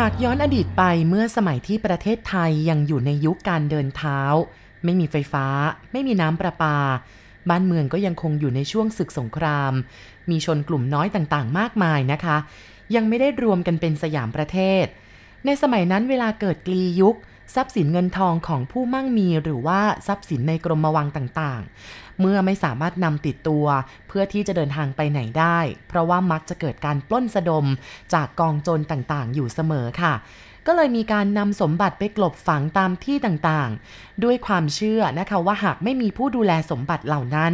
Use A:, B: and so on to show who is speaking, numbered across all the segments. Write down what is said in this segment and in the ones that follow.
A: หากย้อนอดีตไปเมื่อสมัยที่ประเทศไทยยังอยู่ในยุคการเดินเท้า ไม่มีไฟฟ้า ไม่มีน้ำประปา บ้านเมืองก็ยังคงอยู่ในช่วงศึกสงคราม มีชนกลุ่มน้อยต่างๆ มากมายนะคะ ยังไม่ได้รวมกันเป็นสยามประเทศ ในสมัยนั้นเวลาเกิดกลียุคทรัพย์สินเงินทองของผู้มั่งมีหรือว่าทรัพย์สินในกรมวังต่างๆ เมื่อไม่สามารถนำติดตัว เพื่อที่จะเดินทางไปไหนได้ เพราะว่ามักจะเกิดการปล้นสะดมจากกองโจรต่างๆ อยู่เสมอค่ะก็เลยมีการนำสมบัติไปกลบฝังตามที่ต่างๆ ด้วยความเชื่อนะคะว่าหากไม่มีผู้ดูแลสมบัติเหล่านั้น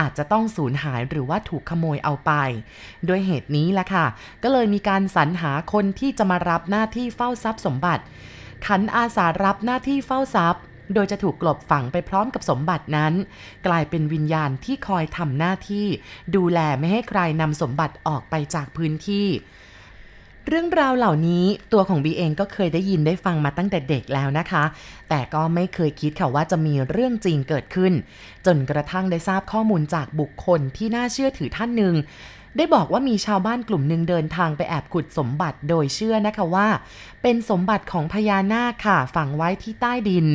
A: อาจจะต้องสูญหายหรือว่าถูกขโมยเอาไป ด้วยเหตุนี้ละค่ะ ก็เลยมีการสรรหาคนที่จะมารับหน้าที่เฝ้าทรัพย์สมบัติ ขันอาสารับหน้าที่เฝ้าทรัพย์ โดยจะถูกกลบฝังไปพร้อมกับสมบัตินั้น กลายเป็นวิญญาณที่คอยทำหน้าที่ ดูแลไม่ให้ใครนำสมบัติออกไปจากพื้นที่เรื่องราวเหล่านี้ตัวของบีเองก็เคยได้ยินได้ฟังมาตั้งแต่เด็กแล้วนะคะ แต่ก็ไม่เคยคิดค่ะว่าจะมีเรื่องจริงเกิดขึ้น จนกระทั่งได้ทราบข้อมูลจากบุคคลที่น่าเชื่อถือท่านหนึ่ง ได้บอกว่ามีชาวบ้านกลุ่มหนึ่งเดินทางไปแอบขุดสมบัติโดยเชื่อนะคะว่า เป็นสมบัติของพญานาคค่ะฝังไว้ที่ใต้ดิน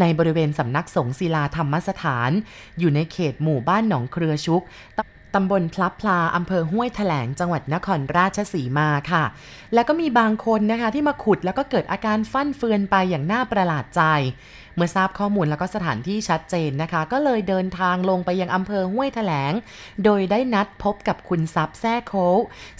A: ในบริเวณสำนักสงฆ์ศิลาธรรมสถาน อยู่ในเขตหมู่บ้านหนองเครือชุกตำบลพลับพลาอำเภอห้วยแถลงจังหวัดนครราชสีมาค่ะ แล้วก็มีบางคนนะคะที่มาขุดแล้วก็เกิดอาการฟั่นเฟือนไปอย่างน่าประหลาดใจ เมื่อทราบข้อมูลแล้วก็สถานที่ชัดเจนนะคะ ก็เลยเดินทางลงไปยังอำเภอห้วยแถลง โดยได้นัดพบกับคุณซับแซ่โค้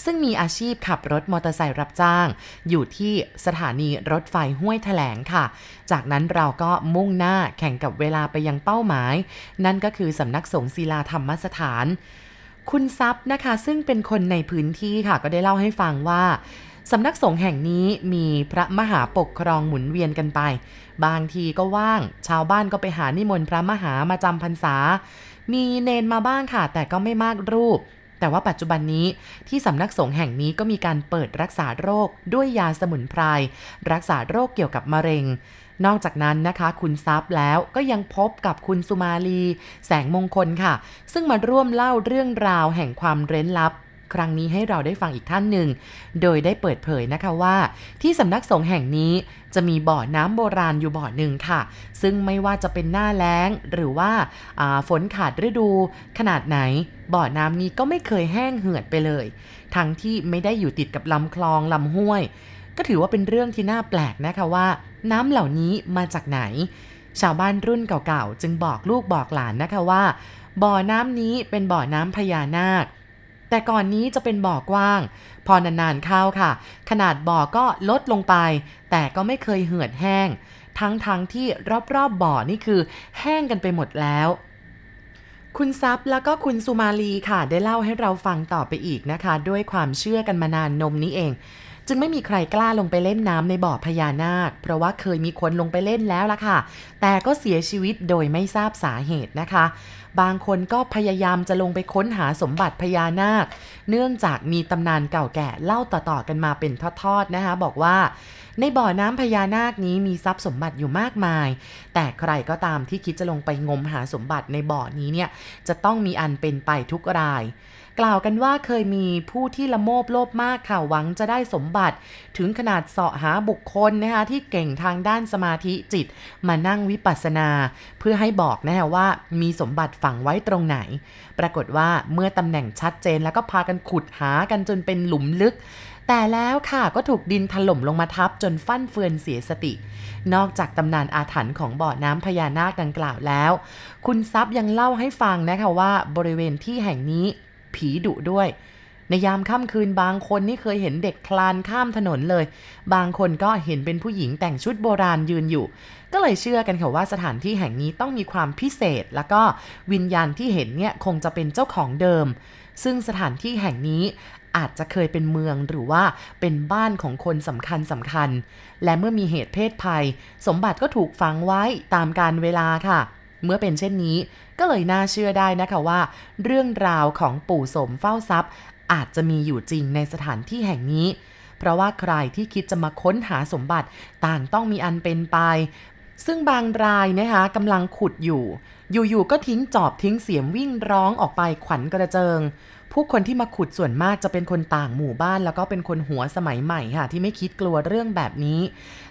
A: ซึ่งมีอาชีพขับรถมอเตอร์ไซค์รับจ้าง อยู่ที่สถานีรถไฟห้วยแถลงค่ะ จากนั้นเราก็มุ่งหน้าแข่งกับเวลาไปยังเป้าหมาย นั่นก็คือสำนักสงฆ์ศิลาธรรมสถาน คุณซับนะคะซึ่งเป็นคนในพื้นที่ค่ะก็ได้เล่าให้ฟังว่า สำนักสงฆ์แห่งนี้มีพระมหาปกครองหมุนเวียนกันไป บางทีก็ว่าง ชาวบ้านก็ไปหานิมนต์พระมหามาจำพรรษา มีเนนมาบ้างค่ะ แต่ก็ไม่มากรูป แต่ว่าปัจจุบันนี้ที่สำนักสงฆ์แห่งนี้ก็มีการเปิดรักษาโรคด้วยยาสมุนไพรรักษาโรคเกี่ยวกับมะเร็งนอกจากนั้นนะคะคุณซับแล้วก็ยังพบกับคุณสุมาลี แสงมงคลค่ะ ซึ่งมาร่วมเล่าเรื่องราวแห่งความเร้นลับ ครั้งนี้ให้เราได้ฟังอีกท่านหนึ่ง โดยได้เปิดเผยนะคะว่า ที่สำนักสงฆ์แห่งนี้จะมีบ่อน้ำโบราณอยู่บ่อหนึ่งค่ะ ซึ่งไม่ว่าจะเป็นหน้าแล้งหรือว่าฝนขาดฤดู ขนาดไหน บ่อน้ำนี้ก็ไม่เคยแห้งเหือดไปเลย ทั้งที่ไม่ได้อยู่ติดกับลำคลองลำห้วย ก็ถือว่าเป็นเรื่องที่น่าแปลกนะคะว่า น้ำเหล่านี้มาจากไหน ชาวบ้านรุ่นเก่าๆจึงบอกลูกบอกหลานนะคะว่า บ่อน้ำนี้เป็นบ่อน้ำพญานาค แต่ก่อนนี้จะเป็นบ่อกว้าง พอนานๆเข้าค่ะ ขนาดบ่อก็ลดลงไป แต่ก็ไม่เคยเหือดแห้ง ทั้งๆทที่รอบๆบ่อนี่คือแห้งกันไปหมดแล้วคุณซับแล้วก็คุณสุมาลีค่ะ ได้เล่าให้เราฟังต่อไปอีกนะคะ ด้วยความเชื่อกันมานานนมนี้เอง จึงไม่มีใครกล้าลงไปเล่นน้ำในบ่อพญานาค เพราะว่าเคยมีคนลงไปเล่นแล้วล่ะค่ะ แต่ก็เสียชีวิตโดยไม่ทราบสาเหตุนะคะ บางคนก็พยายามจะลงไปค้นหาสมบัติพญานาค เนื่องจากมีตำนานเก่าแก่เล่าต่อๆกันมาเป็นทอดๆนะคะ บอกว่า ในบ่อน้ำพญานาคนี้มีทรัพย์สมบัติอยู่มากมาย แต่ใครก็ตามที่คิดจะลงไปงมหาสมบัติในบ่อนี้เนี่ยจะต้องมีอันเป็นไปทุกราย กล่าวกันว่าเคยมีผู้ที่ละโมบโลภมากค่ะหวังจะได้สมบัติ ถึงขนาดเสาะหาบุคคลนะคะที่เก่งทางด้านสมาธิจิต มานั่งวิปัสสนา เพื่อให้บอกนะคะว่ามีสมบัติฝังไว้ตรงไหน ปรากฏว่าเมื่อตำแหน่งชัดเจนแล้วก็พากันขุดหากันจนเป็นหลุมลึก แต่แล้วค่ะก็ถูกดินถล่มลงมาทับจนฟั่นเฟือนเสียสติ นอกจากตำนานอาถรรพ์ของบ่อน้ำพญานาคดังกล่าวแล้ว คุณซับยังเล่าให้ฟังนะคะว่าบริเวณที่แห่งนี้ผีดุด้วย ในยามค่ำคืนบางคนนี่เคยเห็นเด็กคลานข้ามถนนเลย บางคนก็เห็นเป็นผู้หญิงแต่งชุดโบราณยืนอยู่ ก็เลยเชื่อกันค่ะว่าสถานที่แห่งนี้ต้องมีความพิเศษ แล้วก็วิญญาณที่เห็นเนี่ยคงจะเป็นเจ้าของเดิมซึ่งสถานที่แห่งนี้ อาจจะเคยเป็นเมืองหรือว่าเป็นบ้านของคนสำคัญสำคัญ และเมื่อมีเหตุเพศภัย สมบัติก็ถูกฝังไว้ตามการเวลาค่ะ เมื่อเป็นเช่นนี้ก็เลยน่าเชื่อได้นะคะว่า เรื่องราวของปู่สมเฝ้าทรัพย์ อาจจะมีอยู่จริงในสถานที่แห่งนี้ เพราะว่าใครที่คิดจะมาค้นหาสมบัติต่างต้องมีอันเป็นไป ซึ่งบางรายนะคะกำลังขุดอยู่ อยู่ๆก็ทิ้งจอบทิ้งเสียมวิ่งร้องออกไปขวัญกระเจิง ผู้คนที่มาขุดส่วนมากจะเป็นคนต่างหมู่บ้าน แล้วก็เป็นคนหัวสมัยใหม่ค่ะที่ไม่คิดกลัวเรื่องแบบนี้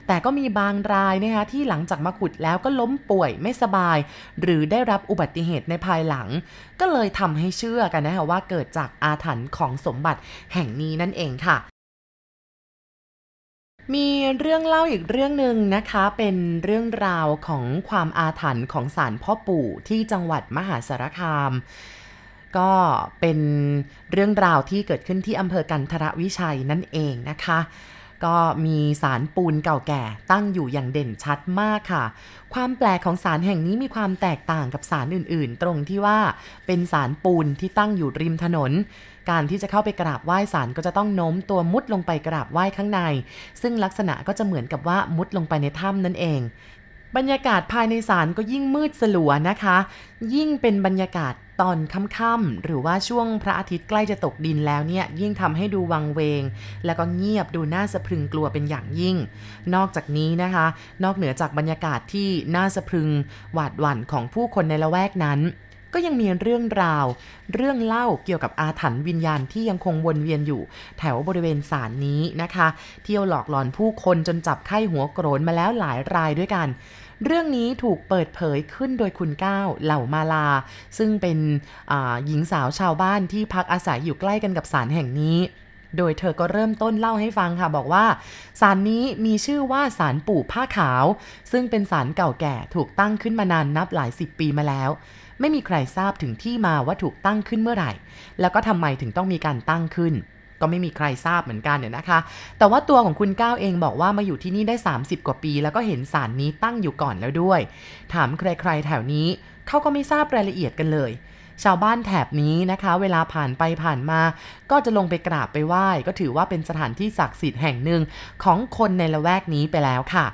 A: แต่ก็มีบางรายนะคะที่หลังจากมาขุดแล้วก็ล้มป่วยไม่สบาย หรือได้รับอุบัติเหตุในภายหลัง ก็เลยทำให้เชื่อกันนะคะว่าเกิดจากอาถรรพ์ของสมบัติแห่งนี้นั่นเองค่ะ มีเรื่องเล่าอีกเรื่องหนึ่งนะคะ เป็นเรื่องราวของความอาถรรพ์ของศาลพ่อปู่ที่จังหวัดมหาสารคาม ก็เป็นเรื่องราวที่เกิดขึ้นที่อำเภอกันทรวิชัยนั่นเองนะคะ ก็มีสารปูนเก่าแก่ตั้งอยู่อย่างเด่นชัดมากค่ะ ความแปลกของสารแห่งนี้มีความแตกต่างกับสารอื่น ๆ ตรงที่ว่าเป็นสารปูนที่ตั้งอยู่ริมถนน การที่จะเข้าไปกราบไหว้ศาลก็จะต้องโน้มตัวมุดลงไปกราบไหว้ข้างใน ซึ่งลักษณะก็จะเหมือนกับว่ามุดลงไปในถ้ำนั่นเองบรรยากาศภายในศาลก็ยิ่งมืดสลัวนะคะ ยิ่งเป็นบรรยากาศ ตอนค่ำๆหรือว่าช่วงพระอาทิตย์ใกล้จะตกดินแล้วเนี่ยยิ่งทำให้ดูวังเวง แล้วก็เงียบดูน่าสะพรึงกลัวเป็นอย่างยิ่ง นอกจากนี้นะคะ นอกเหนือจากบรรยากาศที่น่าสะพรึงหวาดหวั่นของผู้คนในละแวกนั้น ก็ยังมีเรื่องราว เรื่องเล่าเกี่ยวกับอาถรรพ์วิญญาณที่ยังคงวนเวียนอยู่ แถวบริเวณศาลนี้นะคะ เที่ยวหลอกหลอนผู้คนจนจับไข้หัวโกรนมาแล้วหลายรายด้วยกัน เรื่องนี้ถูกเปิดเผยขึ้นโดยคุณก้าวเหล่ามาลา ซึ่งเป็นหญิงสาวชาวบ้านที่พักอาศัยอยู่ใกล้กันกับศาลแห่งนี้โดยเธอก็เริ่มต้นเล่าให้ฟังค่ะ บอกว่าศาลนี้มีชื่อว่าศาลปู่ผ้าขาว ซึ่งเป็นศาลเก่าแก่ถูกตั้งขึ้นมานานนับหลายสิบปีมาแล้ว ไม่มีใครทราบถึงที่มาว่าถูกตั้งขึ้นเมื่อไหร่ แล้วก็ทำไมถึงต้องมีการตั้งขึ้น ก็ไม่มีใครทราบเหมือนกันเนี่ยนะคะ แต่ว่าตัวของคุณก้าวเองบอกว่ามาอยู่ที่นี่ได้ 30 กว่าปี แล้วก็เห็นสารนี้ตั้งอยู่ก่อนแล้วด้วย ถามใครๆแถวนี้เขาก็ไม่ทราบรายละเอียดกันเลย ชาวบ้านแถบนี้นะคะ เวลาผ่านไปผ่านมา ก็จะลงไปกราบไปไหว้ ก็ถือว่าเป็นสถานที่ศักดิ์สิทธิ์แห่งหนึ่งของคนในละแวกนี้ไปแล้วค่ะ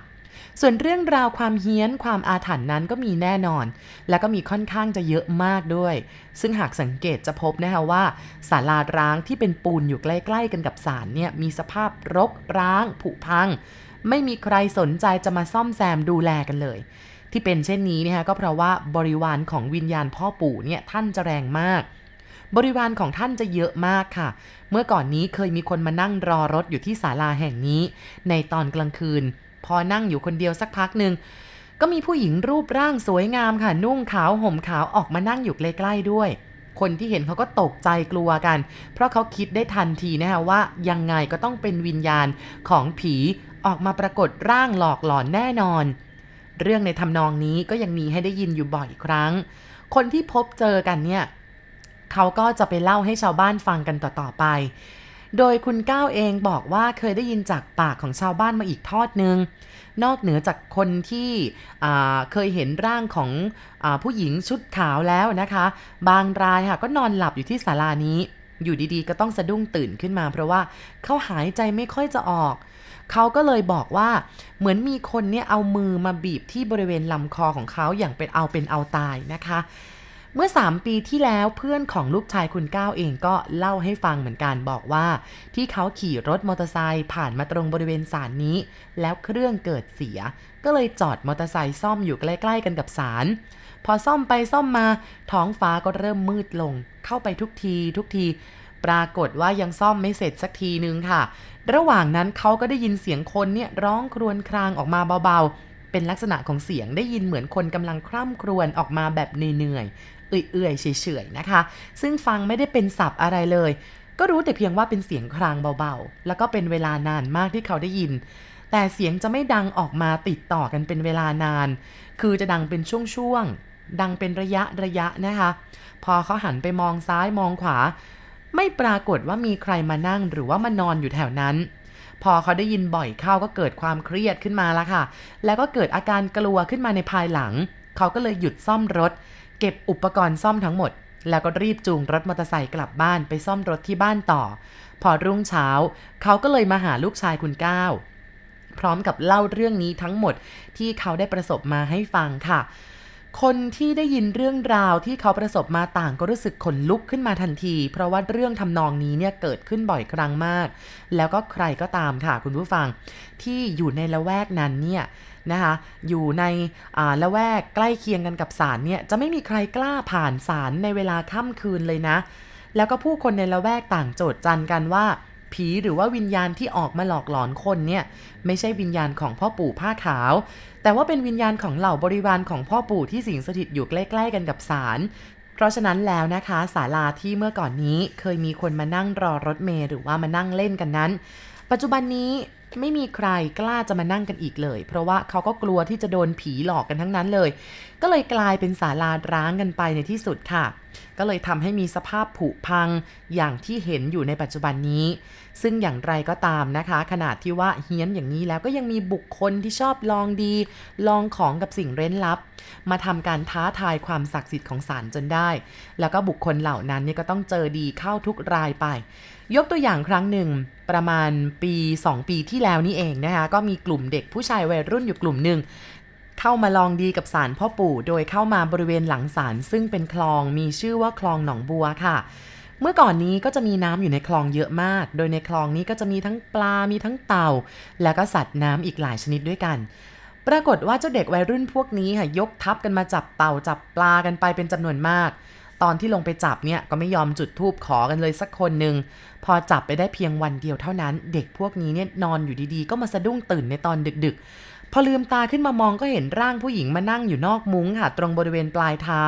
A: ส่วนเรื่องราวความเฮี้ยนความอาถรรพ์นั้นก็มีแน่นอน แล้วก็มีค่อนข้างจะเยอะมากด้วย ซึ่งหากสังเกตจะพบนะคะว่าศาลาร้างที่เป็นปูนอยู่ใกล้ๆกันกับศาลเนี่ยมีสภาพรกร้างผุพัง ไม่มีใครสนใจจะมาซ่อมแซมดูแลกันเลย ที่เป็นเช่นนี้นะคะก็เพราะว่าบริวารของวิญญาณพ่อปู่เนี่ยท่านจะแรงมากบริวารของท่านจะเยอะมากค่ะ เมื่อก่อนนี้เคยมีคนมานั่งรอรถอยู่ที่ศาลาแห่งนี้ ในตอนกลางคืน พอนั่งอยู่คนเดียวสักพักหนึ่งก็มีผู้หญิงรูปร่างสวยงามค่ะ นุ่งขาวห่มขาวออกมานั่งอยู่ใกล้ๆด้วย คนที่เห็นเขาก็ตกใจกลัวกัน เพราะเขาคิดได้ทันทีนะฮะว่ายังไงก็ต้องเป็นวิญญาณของผีออกมาปรากฏร่างหลอกหลอนแน่นอน เรื่องในทำนองนี้ก็ยังมีให้ได้ยินอยู่บ่อยครั้ง คนที่พบเจอกันเนี่ยเขาก็จะไปเล่าให้ชาวบ้านฟังกันต่อๆไป โดยคุณก้าวเองบอกว่าเคยได้ยินจากปากของชาวบ้านมาอีกทอดนึง นอกเหนือจากคนที่เคยเห็นร่างของอผู้หญิงชุดขาวแล้วนะคะ บางรายค่ะก็นอนหลับอยู่ที่ศาลานี้ อยู่ดีๆ ก็ต้องสะดุ้งตื่นขึ้นมา เพราะว่าเขาหายใจไม่ค่อยจะออกเขาก็เลยบอกว่าเหมือนมีคนเนี่ยเอามือมาบีบที่บริเวณลำคอของเขาอย่างเป็นเอาเป็นเอาตายนะคะ เมื่อ 3 ปีที่แล้วเพื่อนของลูกชายคุณก้าวเองก็เล่าให้ฟังเหมือนกันบอกว่า ที่เขาขี่รถมอเตอร์ไซค์ผ่านมาตรงบริเวณศาลนี้ แล้วเครื่องเกิดเสีย ก็เลยจอดมอเตอร์ไซค์ซ่อมอยู่ใกล้ ๆ กันกับศาลพอซ่อมไปซ่อมมา ท้องฟ้าก็เริ่มมืดลง เข้าไปทุกที ทุกที ปรากฏว่ายังซ่อมไม่เสร็จสักทีนึงค่ะ ระหว่างนั้นเขาก็ได้ยินเสียงคนเนี่ยร้องครวญครางออกมาเบาๆเป็นลักษณะของเสียงได้ยินเหมือนคนกำลังคร่ำครวญออกมาแบบเหนื่อย เอื่อยๆเฉยๆนะคะ ซึ่งฟังไม่ได้เป็นศัพท์อะไรเลย ก็รู้แต่เพียงว่าเป็นเสียงครางเบาๆ แล้วก็เป็นเวลานานมากที่เขาได้ยิน แต่เสียงจะไม่ดังออกมาติดต่อกันเป็นเวลานาน คือจะดังเป็นช่วงๆดังเป็นระยะระยะนะคะ พอเขาหันไปมองซ้ายมองขวา ไม่ปรากฏว่ามีใครมานั่งหรือว่ามานอนอยู่แถวนั้นพอเขาได้ยินบ่อยเข้าก็เกิดความเครียดขึ้นมาแล้วค่ะ แล้วก็เกิดอาการกลัวขึ้นมาในภายหลัง เขาก็เลยหยุดซ่อมรถ เก็บอุปกรณ์ซ่อมทั้งหมด แล้วก็รีบจูงรถมอเตอร์ไซค์กลับบ้านไปซ่อมรถที่บ้านต่อ พอรุ่งเช้า เขาก็เลยมาหาลูกชายคุณก้าวพร้อมกับเล่าเรื่องนี้ทั้งหมดที่เขาได้ประสบมาให้ฟังค่ะ คนที่ได้ยินเรื่องราวที่เขาประสบมาต่างก็รู้สึกขนลุกขึ้นมาทันที เพราะว่าเรื่องทำนองนี้เนี่ยเกิดขึ้นบ่อยครั้งมาก แล้วก็ใครก็ตามค่ะคุณผู้ฟัง ที่อยู่ในละแวกนั้นเนี่ย นะคะอยู่ในละแวกใกล้เคียงกันกับศาลเนี่ยจะไม่มีใครกล้าผ่านศาลในเวลาค่ำคืนเลยนะ แล้วก็ผู้คนในละแวกต่างโจทย์จันกันว่า ผีหรือว่าวิญญาณที่ออกมาหลอกหลอนคนเนี่ยไม่ใช่วิญญาณของพ่อปู่ผ้าขาว แต่ว่าเป็นวิญญาณของเหล่าบริวารของพ่อปู่ที่สิงสถิตอยู่ใกล้ ๆ กันกับศาลเพราะฉะนั้นแล้วนะคะศาลาที่เมื่อก่อนนี้เคยมีคนมานั่งรอรถเมล์หรือว่ามานั่งเล่นกันนั้น ปัจจุบันนี้ ไม่มีใครกล้าจะมานั่งกันอีกเลย เพราะว่าเขาก็กลัวที่จะโดนผีหลอกกันทั้งนั้นเลย ก็เลยกลายเป็นศาลาร้างกันไปในที่สุดค่ะ ก็เลยทำให้มีสภาพผุพังอย่างที่เห็นอยู่ในปัจจุบันนี้ ซึ่งอย่างไรก็ตามนะคะ ขนาดที่ว่าเฮี้ยนอย่างนี้แล้วก็ยังมีบุคคลที่ชอบลองดี ลองของกับสิ่งเร้นลับ มาทำการท้าทายความศักดิ์สิทธิ์ของศาลจนได้ แล้วก็บุคคลเหล่านั้นเนี่ยก็ต้องเจอดีเข้าทุกรายไป ยกตัวอย่างครั้งหนึ่งประมาณปี 2 ปีที่แล้วนี่เองนะคะก็มีกลุ่มเด็กผู้ชายวัยรุ่นอยู่กลุ่มหนึ่งเข้ามาลองดีกับศาลพ่อปู่โดยเข้ามาบริเวณหลังศาลซึ่งเป็นคลองมีชื่อว่าคลองหนองบัวค่ะ เมื่อก่อนนี้ก็จะมีน้ำอยู่ในคลองเยอะมาก โดยในคลองนี้ก็จะมีทั้งปลา มีทั้งเต่า แล้วก็สัตว์น้ำอีกหลายชนิดด้วยกัน ปรากฏว่าเจ้าเด็กวัยรุ่นพวกนี้ค่ะยกทัพกันมาจับเต่าจับปลากันไปเป็นจำนวนมาก ตอนที่ลงไปจับเนี่ยก็ไม่ยอมจุดทูบขอกันเลยสักคนหนึ่งพอจับไปได้เพียงวันเดียวเท่านั้น เด็กพวกนี้เนี่ยนอนอยู่ดีๆ ก็มาสะดุ้งตื่นในตอนดึกๆ พอลืมตาขึ้นมามองก็เห็นร่างผู้หญิงมานั่งอยู่นอกมุ้งค่ะตรงบริเวณปลายเท้า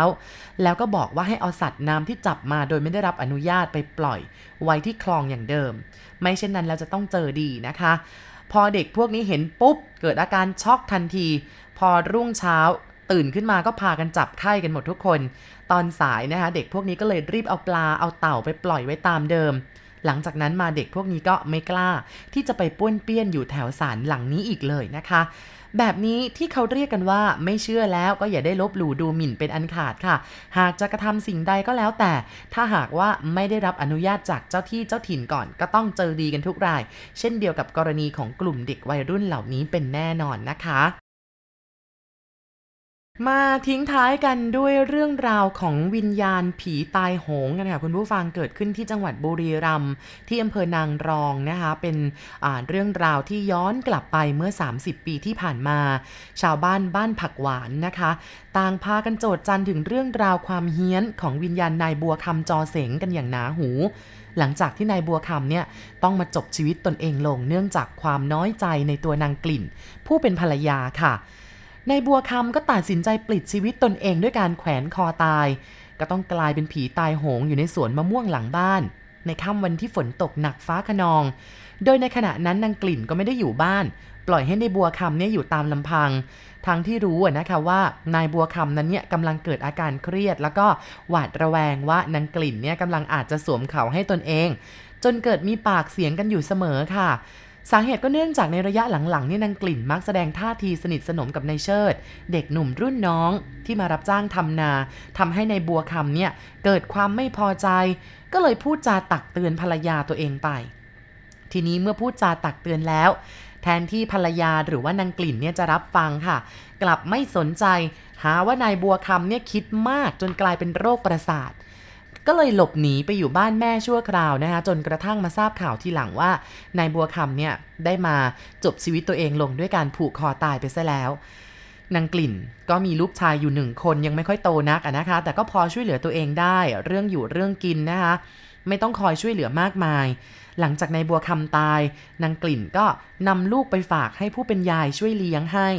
A: แล้วก็บอกว่าให้เอาสัตว์น้ำที่จับมาโดยไม่ได้รับอนุญาตไปปล่อย ไว้ที่คลองอย่างเดิม ไม่เช่นนั้นเราจะต้องเจอดีนะคะ พอเด็กพวกนี้เห็นปุ๊บ เกิดอาการช็อกทันที พอรุ่งเช้าตื่นขึ้นมาก็พากันจับไข้กันหมดทุกคน ตอนสายนะคะ เด็กพวกนี้ก็เลยรีบเอาปลาเอาเต่าไปปล่อยไว้ตามเดิม หลังจากนั้นมาเด็กพวกนี้ก็ไม่กล้า ที่จะไปป้วนเปี้ยนอยู่แถวศาลหลังนี้อีกเลยนะคะ แบบนี้ที่เขาเรียกกันว่าไม่เชื่อแล้วก็อย่าได้ลบหลู่ดูหมิ่นเป็นอันขาดค่ะ หากจะกระทำสิ่งใดก็แล้วแต่ ถ้าหากว่าไม่ได้รับอนุญาตจากเจ้าที่เจ้าถิ่นก่อน ก็ต้องเจอดีกันทุกราย เช่นเดียวกับกรณีของกลุ่มเด็กวัยรุ่นเหล่านี้เป็นแน่นอนนะคะ มาทิ้งท้ายกันด้วยเรื่องราวของวิญญาณผีตายโหงกันค่ะคุณผู้ฟังเกิดขึ้นที่จังหวัดบุรีรัมย์ที่อำเภอนางรองนะคะ เป็นเรื่องราวที่ย้อนกลับไปเมื่อ 30 ปีที่ผ่านมา ชาวบ้านบ้านผักหวานนะคะ ต่างพากันโจดจันถึงเรื่องราวความเฮี้ยนของวิญญาณนายบัวคำจอเสงกันอย่างหนาหู หลังจากที่นายบัวคำเนี่ยต้องมาจบชีวิตตนเองลง เนื่องจากความน้อยใจในตัวนางกลิ่น ผู้เป็นภรรยาค่ะ นายบัวคำก็ตัดสินใจปลิดชีวิตตนเองด้วยการแขวนคอตาย ก็ต้องกลายเป็นผีตายโหงอยู่ในสวนมะม่วงหลังบ้าน ในค่ำวันที่ฝนตกหนักฟ้าขนอง โดยในขณะนั้นนางกลิ่นก็ไม่ได้อยู่บ้าน ปล่อยให้ในบัวคำเนี่ยอยู่ตามลำพัง ทั้งที่รู้นะคะว่านายบัวคำนั้นเนี่ยกำลังเกิดอาการเครียด แล้วก็หวาดระแวงว่านางกลิ่นเนี่ยกำลังอาจจะสวมเขาให้ตนเอง จนเกิดมีปากเสียงกันอยู่เสมอค่ะ สาเหตุก็เนื่องจากในระยะหลังๆนี่นางกลิ่นมักแสดงท่าทีสนิทสนมกับนายเชิด เด็กหนุ่มรุ่นน้องที่มารับจ้างทำนา ทำให้ในายบัวคำเนี่ยเกิดความไม่พอใจ ก็เลยพูดจาตักเตือนภรรยาตัวเองไป ทีนี้เมื่อพูดจาตักเตือนแล้ว แทนที่ภรรยาหรือว่านางกลิ่นเนี่ยจะรับฟังค่ะ กลับไม่สนใจ หาว่านายบัวคำเนี่ยคิดมากจนกลายเป็นโรคประสาท ก็เลยหลบหนีไปอยู่บ้านแม่ชั่วคราวนะคะจนกระทั่งมาทราบข่าวทีหลังว่านายบัวคำเนี่ยได้มาจบชีวิตตัวเองลงด้วยการผูกคอตายไปซะแล้วนางกลิ่นก็มีลูกชายอยู่หนึ่งคนยังไม่ค่อยโตนักนะคะ แต่ก็พอช่วยเหลือตัวเองได้ เรื่องอยู่เรื่องกินนะคะ ไม่ต้องคอยช่วยเหลือมากมาย หลังจากนายบัวคำตาย นางกลิ่นก็นำลูกไปฝากให้ผู้เป็นยายช่วยเลี้ยงให้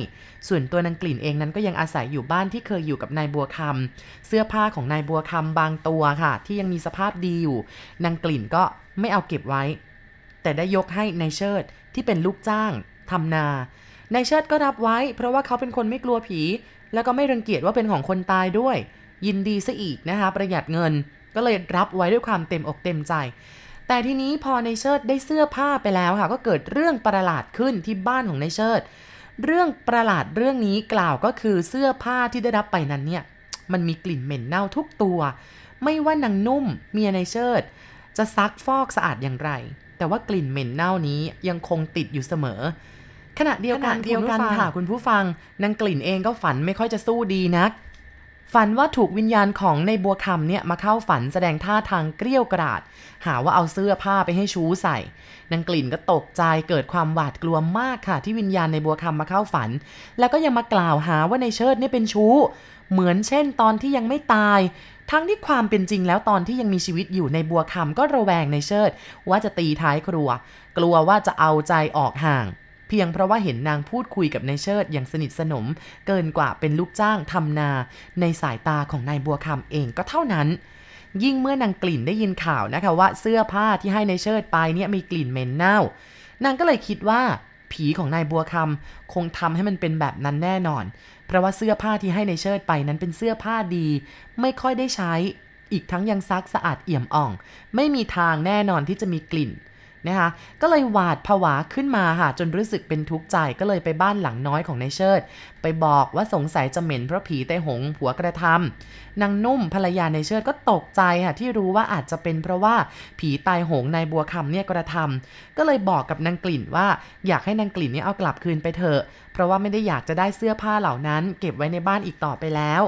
A: ส่วนตัวนางกลิ่นเองนั้นก็ยังอาศัยอยู่บ้านที่เคยอยู่กับนายบัวคำเสื้อผ้าของนายบัวคำบางตัวค่ะ ที่ยังมีสภาพดีอยู่ นางกลิ่นก็ไม่เอาเก็บไว้ แต่ได้ยกให้นายเชิดที่เป็นลูกจ้างทำนานายเชิดก็รับไว้ เพราะว่าเขาเป็นคนไม่กลัวผี แล้วก็ไม่รังเกียจว่าเป็นของคนตายด้วย ยินดีซะอีกนะคะ ประหยัดเงิน ก็เลยรับไว้ด้วยความเต็มอกเต็มใจ แต่ทีนี้พอในเชิดได้เสื้อผ้าไปแล้วค่ะ ก็เกิดเรื่องประหลาดขึ้นที่บ้านของในเชิด เรื่องประหลาดเรื่องนี้กล่าวก็คือเสื้อผ้าที่ได้รับไปนั้นเนี่ยมันมีกลิ่นเหม็นเน่าทุกตัว ไม่ว่านางนุ่มเมียในเชิด จะซักฟอกสะอาดอย่างไร แต่ว่ากลิ่นเหม็นเน่านี้ยังคงติดอยู่เสมอขณะเดียวกันเดียวกันค่ะคุณผู้ฟังนางกลิ่นเองก็ฝันไม่ค่อยจะสู้ดีนัก ฝันว่าถูกวิญญาณของในบัวคำเนี่ยมาเข้าฝันแสดงท่าทางเกลี้ยวกราด หาว่าเอาเสื้อผ้าไปให้ชู้ใส่นางกลิ่นก็ตกใจเกิดความหวาดกลัวมากค่ะ ที่วิญญาณในบัวคำมาเข้าฝัน แล้วก็ยังมากล่าวหาว่าในเชิดนี่เป็นชู้ เหมือนเช่นตอนที่ยังไม่ตาย ทั้งที่ความเป็นจริงแล้วตอนที่ยังมีชีวิตอยู่ในบัวคำก็ระแวงในเชิด ว่าจะตีท้ายครัว กลัวว่าจะเอาใจออกห่าง เพียงเพราะว่าเห็นนางพูดคุยกับนายเชิดอย่างสนิทสนม เกินกว่าเป็นลูกจ้างทำนา ในสายตาของนายบัวคำเองก็เท่านั้น ยิ่งเมื่อนางกลิ่นได้ยินข่าวนะคะว่าเสื้อผ้าที่ให้ในายเชิดไปเนี่ยมีกลิ่นเหม็นเน่านางก็เลยคิดว่าผีของนายบัวคำคงทำให้มันเป็นแบบนั้นแน่นอน เพราะว่าเสื้อผ้าที่ให้ในายเชิดไปนั้นเป็นเสื้อผ้าดี ไม่ค่อยได้ใช้ อีกทั้งยังซักสะอาดเอี่ยมอ่อง ไม่มีทางแน่นอนที่จะมีกลิ่น นะคะก็เลยหวาดผวาขึ้นมาค่ะจนรู้สึกเป็นทุกข์ใจก็เลยไปบ้านหลังน้อยของนายเชิด ไปบอกว่าสงสัยจะเหม็นเพราะผีไตหงผัวกระทำนางนุ่มภรรยานายเชิดก็ตกใจค่ะที่รู้ว่าอาจจะเป็นเพราะว่าผีตายหงนายบัวคำเนี่ยกระทำก็เลยบอกกับนางกลิ่นว่าอยากให้นางกลิ่นเนี่ยเอากลับคืนไปเถอะ เพราะว่าไม่ได้อยากจะได้เสื้อผ้าเหล่านั้น เก็บไว้ในบ้านอีกต่อไปแล้ว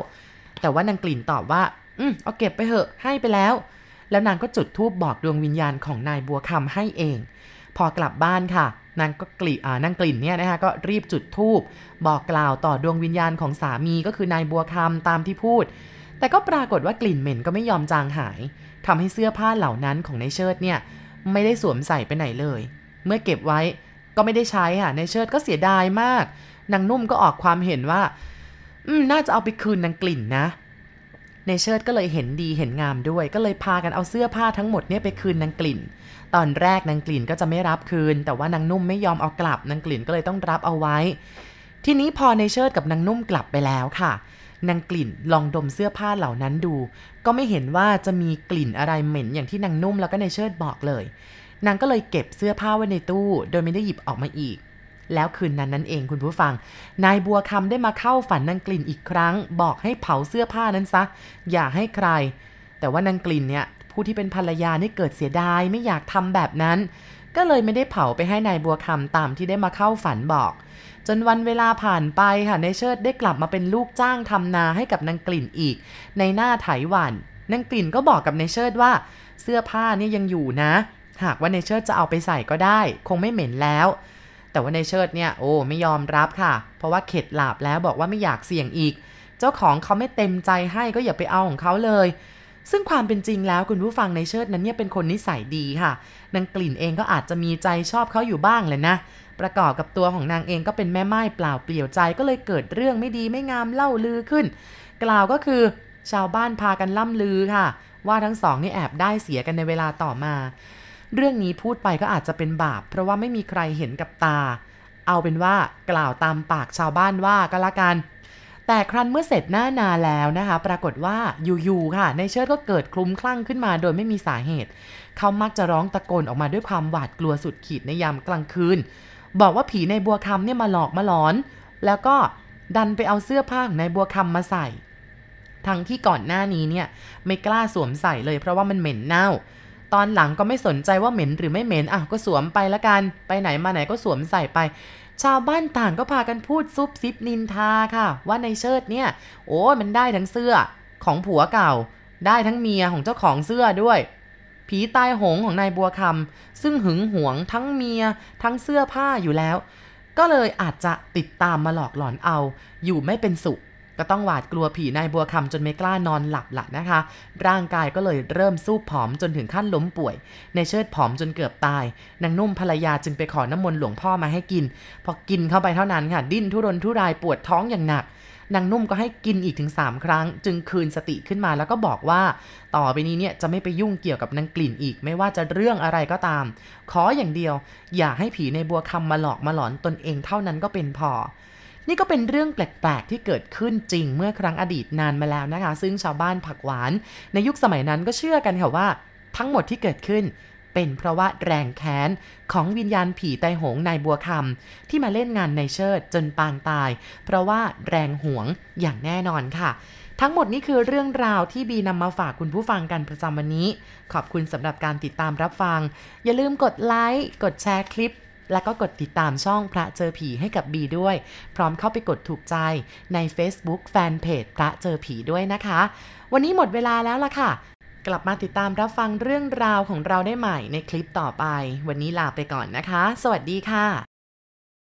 A: แต่ว่านางกลิ่นตอบว่า อืมเอาเก็บไปเถอะให้ไปแล้ว แล้วนางก็จุดธูปบอกดวงวิญญาณของนายบัวคำให้เอง พอกลับบ้านค่ะนางก็กลีอ่านางกลิ่นเนี่ยนะคะก็รีบจุดธูปบอกกล่าวต่อดวงวิญญาณของสามีก็คือนายบัวคำตามที่พูด แต่ก็ปรากฏว่ากลิ่นเหม็นก็ไม่ยอมจางหายทำให้เสื้อผ้าเหล่านั้นของนายเชิดเนี่ยไม่ได้สวมใส่ไปไหนเลย เมื่อเก็บไว้ก็ไม่ได้ใช้ค่ะนายเชิดก็เสียดายมากนางนุ่มก็ออกความเห็นว่า อืมน่าจะเอาไปคืนนางกลิ่นนะ ในเชิดก็เลยเห็นดีเห็นงามด้วย ก็เลยพากันเอาเสื้อผ้าทั้งหมดเนี่ยไปคืนนางกลิ่น ตอนแรกนางกลิ่นก็จะไม่รับคืน แต่ว่านางนุ่มไม่ยอมเอากลับนางกลิ่นก็เลยต้องรับเอาไว้ ทีนี้พอในเชิดกับนางนุ่มกลับไปแล้วค่ะนางกลิ่นลองดมเสื้อผ้าเหล่านั้นดู ก็ไม่เห็นว่าจะมีกลิ่นอะไรเหม็นอย่างที่นางนุ่มแล้วก็ในเชิดบอกเลย นางก็เลยเก็บเสื้อผ้าไว้ในตู้ โดยไม่ได้หยิบออกมาอีก แล้วคืนนั้นนั่นเองคุณผู้ฟัง นายบัวคำได้มาเข้าฝันนางกลิ่นอีกครั้ง บอกให้เผาเสื้อผ้านั้นซะ อย่าให้ใคร แต่ว่านางกลิ่นเนี่ยผู้ที่เป็นภรรยานี่เกิดเสียดายไม่อยากทำแบบนั้น ก็เลยไม่ได้เผาไปให้นายบัวคำตามที่ได้มาเข้าฝันบอก จนวันเวลาผ่านไปค่ะนายเชิดได้กลับมาเป็นลูกจ้างทำนาให้กับนางกลิ่นอีก ในหน้าไถหวันนางกลิ่นก็บอกกับนายเชิดว่า เสื้อผ้านี่ยังอยู่นะ หากว่านายเชิดจะเอาไปใส่ก็ได้ คงไม่เหม็นแล้ว แต่ว่าในเชิดเนี่ยโอ้ไม่ยอมรับค่ะ เพราะว่าเข็ดหลาบแล้วบอกว่าไม่อยากเสี่ยงอีก เจ้าของเขาไม่เต็มใจให้ก็อย่าไปเอาของเขาเลย ซึ่งความเป็นจริงแล้วคุณผู้ฟังในเชิดนั้นเนี่ยเป็นคนนิสัยดีค่ะนางกลิ่นเองก็อาจจะมีใจชอบเขาอยู่บ้างเลยนะ ประกอบกับตัวของนางเองก็เป็นแม่ไม้เปล่าเปลี่ยวใจก็เลยเกิดเรื่องไม่ดีไม่งามเล่าลือขึ้น กล่าวก็คือชาวบ้านพากันล่ำลือค่ะ ว่าทั้งสองนี่แอบได้เสียกันในเวลาต่อมา เรื่องนี้พูดไปก็อาจจะเป็นบาป เพราะว่าไม่มีใครเห็นกับตา เอาเป็นว่ากล่าวตามปากชาวบ้านว่าก็แล้วกัน แต่ครั้นเมื่อเสร็จหน้านาแล้วนะคะ ปรากฏว่าอยู่ๆค่ะ ในเชิดก็เกิดคลุ้มคลั่งขึ้นมาโดยไม่มีสาเหตุ เขามักจะร้องตะโกนออกมาด้วยความหวาดกลัวสุดขีดในยามกลางคืน บอกว่าผีในบัวคำเนี่ยมาหลอกมาหลอน แล้วก็ดันไปเอาเสื้อผ้าของนายบัวคำมาใส่ ทั้งที่ก่อนหน้านี้เนี่ยไม่กล้าสวมใส่เลยเพราะว่ามันเหม็นเน่า ตอนหลังก็ไม่สนใจว่าเหม็นหรือไม่เหม็นอะก็สวมไปละกัน ไปไหนมาไหนก็สวมใส่ไป ชาวบ้านต่างก็พากันพูดซุบซิบนินทาค่ะ ว่าในเชิดเนี่ย โอ้มันได้ทั้งเสื้อของผัวเก่า ได้ทั้งเมียของเจ้าของเสื้อด้วย ผีตายหงของนายบัวคำซึ่งหึงหวงทั้งเมียทั้งเสื้อผ้าอยู่แล้ว ก็เลยอาจจะติดตามมาหลอกหลอนเอา อยู่ไม่เป็นสุข ก็ต้องหวาดกลัวผีนายบัวคำจนไม่กล้านอนหลับละนะคะ ร่างกายก็เลยเริ่มสู้ผอมจนถึงขั้นล้มป่วย ในเชิดผอมจนเกือบตาย นางนุ่มภรรยาจึงไปขอน้ำมนต์หลวงพ่อมาให้กิน พอกินเข้าไปเท่านั้นค่ะ ดิ้นทุรนทุรายปวดท้องอย่างหนักนางนุ่มก็ให้กินอีกถึง 3 ครั้ง จึงคืนสติขึ้นมาแล้วก็บอกว่า ต่อไปนี้เนี่ยจะไม่ไปยุ่งเกี่ยวกับนางกลิ่นอีกไม่ว่าจะเรื่องอะไรก็ตาม ขออย่างเดียว อย่าให้ผีในบัวคำมาหลอกมาหลอนตนเองเท่านั้นก็เป็นพอ นี่ก็เป็นเรื่องแปลกๆ ที่เกิดขึ้นจริงเมื่อครั้งอดีตนานมาแล้วนะคะ ซึ่งชาวบ้านผักหวาน ในยุคสมัยนั้นก็เชื่อกันค่ะว่า ทั้งหมดที่เกิดขึ้น เป็นเพราะว่าแรงแค้นของวิญญาณผีไตหงนายบัวคำที่มาเล่นงานในเชิดจนปางตาย เพราะว่าแรงหวงอย่างแน่นอนค่ะทั้งหมดนี้คือเรื่องราวที่บีนำมาฝากคุณผู้ฟังกันประจำวันนี้ ขอบคุณสำหรับการติดตามรับฟัง อย่าลืมกดไลค์ กดแชร์คลิป แล้วก็กดติดตามช่องพระเจอผีให้กับบีด้วย พร้อมเข้าไปกดถูกใจใน Facebook Fanpage พระเจอผีด้วยนะคะ วันนี้หมดเวลาแล้วล่ะค่ะ กลับมาติดตามรับฟังเรื่องราวของเราได้ใหม่ในคลิปต่อไป วันนี้ลาไปก่อนนะคะ สวัสดีค่ะ